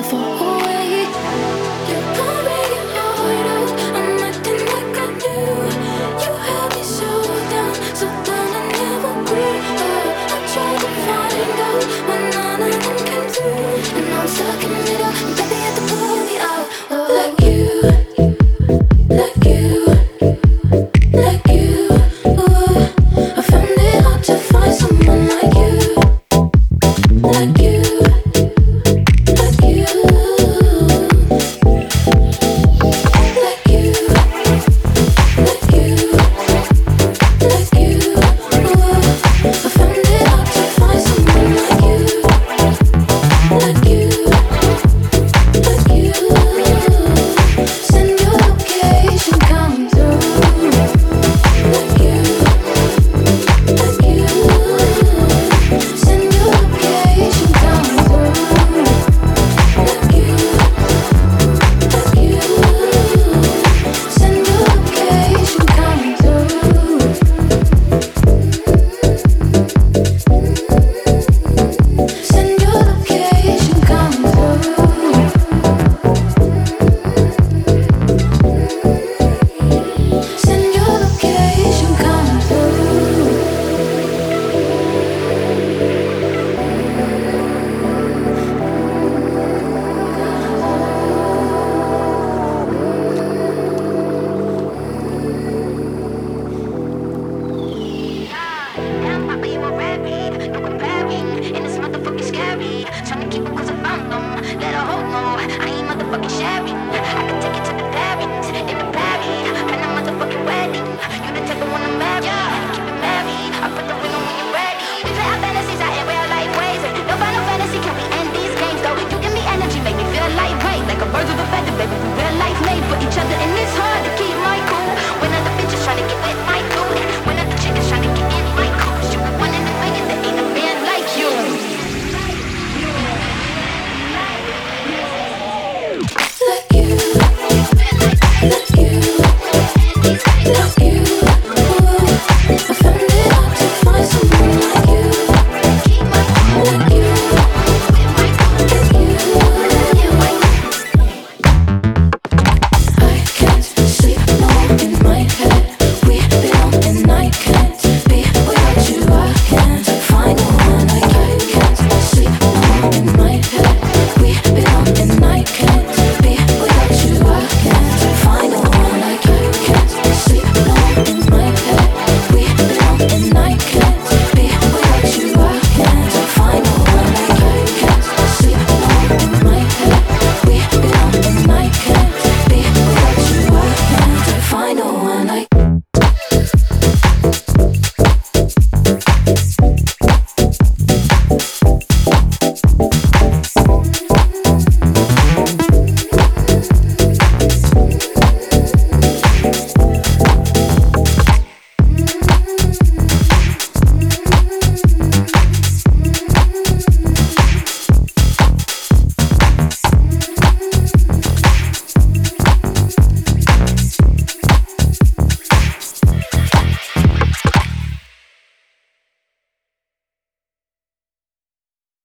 merciful.